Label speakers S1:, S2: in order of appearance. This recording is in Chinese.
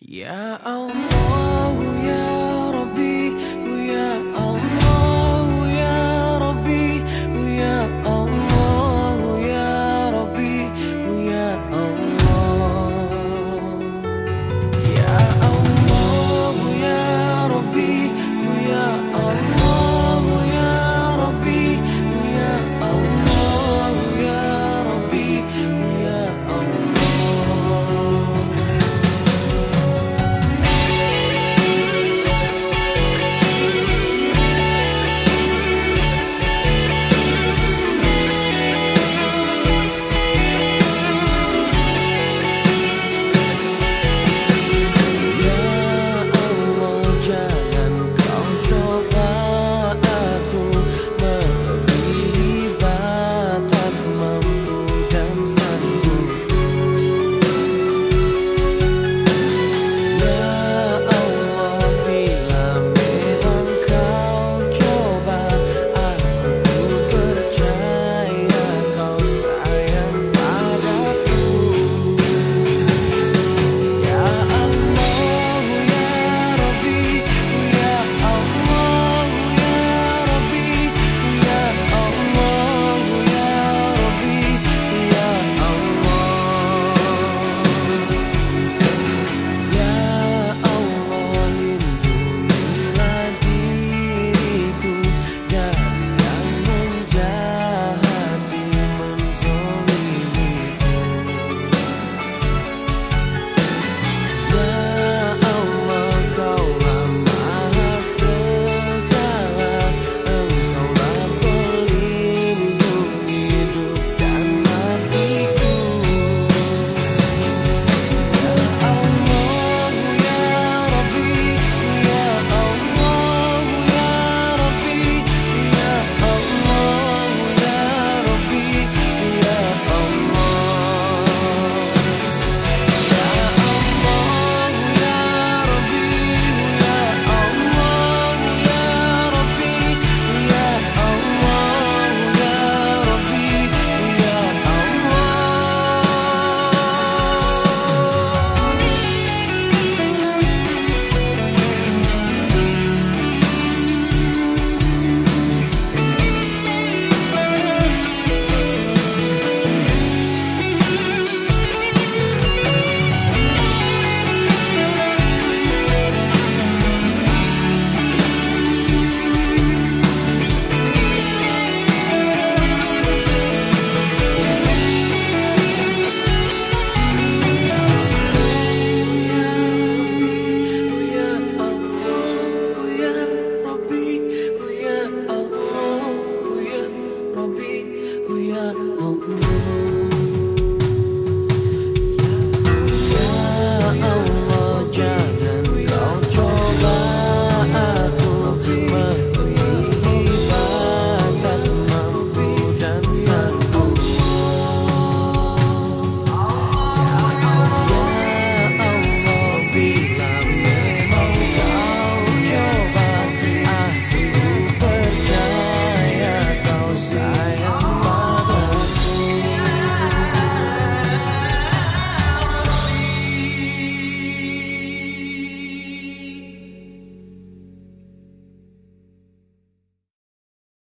S1: Ya Allah ya